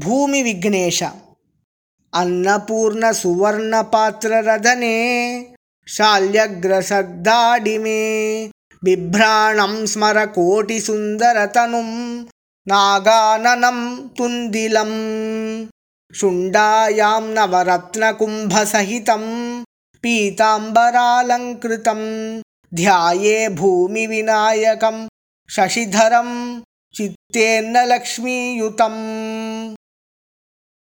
भूमिविघ्नेश। अन्नपूर्णसुवर्णपात्ररधने शाल्यग्रसद्दाडिमे बिभ्राणं स्मरकोटिसुन्दरतनुं नागाननं तुन्दिलं शुण्डायां नवरत्नकुम्भसहितं पीताम्बरालङ्कृतं ध्याये भूमिविनायकं शशिधरं चित्तेर्नलक्ष्मीयुतम्